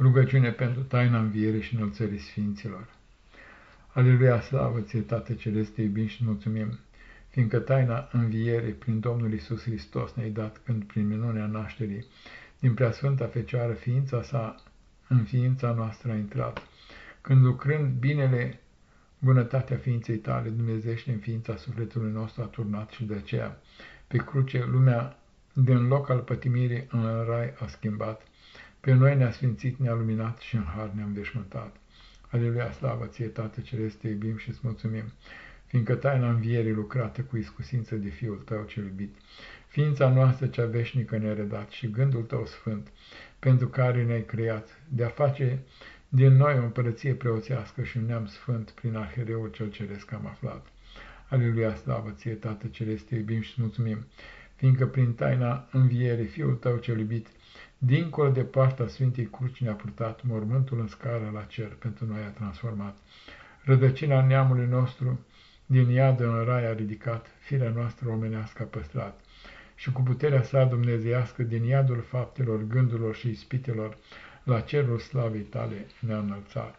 Rugăciune pentru taina învierii și înălțării Sfinților. Aleluia, slavă ție, Tată Celeste, te iubim și mulțumim, fiindcă taina învierii prin Domnul Isus Hristos ne-ai dat când prin minunea nașterii din Preasfânta Fecioară ființa sa în ființa noastră a intrat, când lucrând binele bunătatea ființei tale, Dumnezește în ființa sufletului nostru a turnat și de aceea, pe cruce, lumea din loc al pătimirii în rai a schimbat, pe noi ne-a sfințit, ne-a luminat și în har ne-a înveșmântat. Aleluia, slavă ție, Tată Ceresc, te iubim și îți mulțumim, fiindcă taina învierii lucrată cu iscusință de Fiul tău cel iubit, ființa noastră cea veșnică ne-a redat și gândul tău sfânt, pentru care ne-ai creat, de a face din noi o împărăție preoțească și un neam sfânt prin arhereul cel ceresc am aflat. Aleluia, slavă ție, Tată Ceresc, te iubim și mulțumim, fiindcă prin taina învierii Fiul tău cel iubit, Dincolo de partea Sfintei Cruci ne-a purtat, mormântul în scară la cer pentru noi a transformat. Rădăcina neamului nostru din iadă în rai a ridicat, firea noastră omenească a păstrat. Și cu puterea sa dumnezeiască din iadul faptelor, gândurilor și ispitelor, la cerul slavei tale ne-a înălțat.